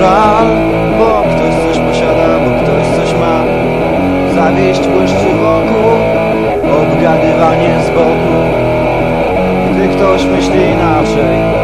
żal Bo ktoś coś posiada, bo ktoś coś ma. Zawieść błyszczy wokół Obgadywanie z boku. Gdy ktoś myśli inaczej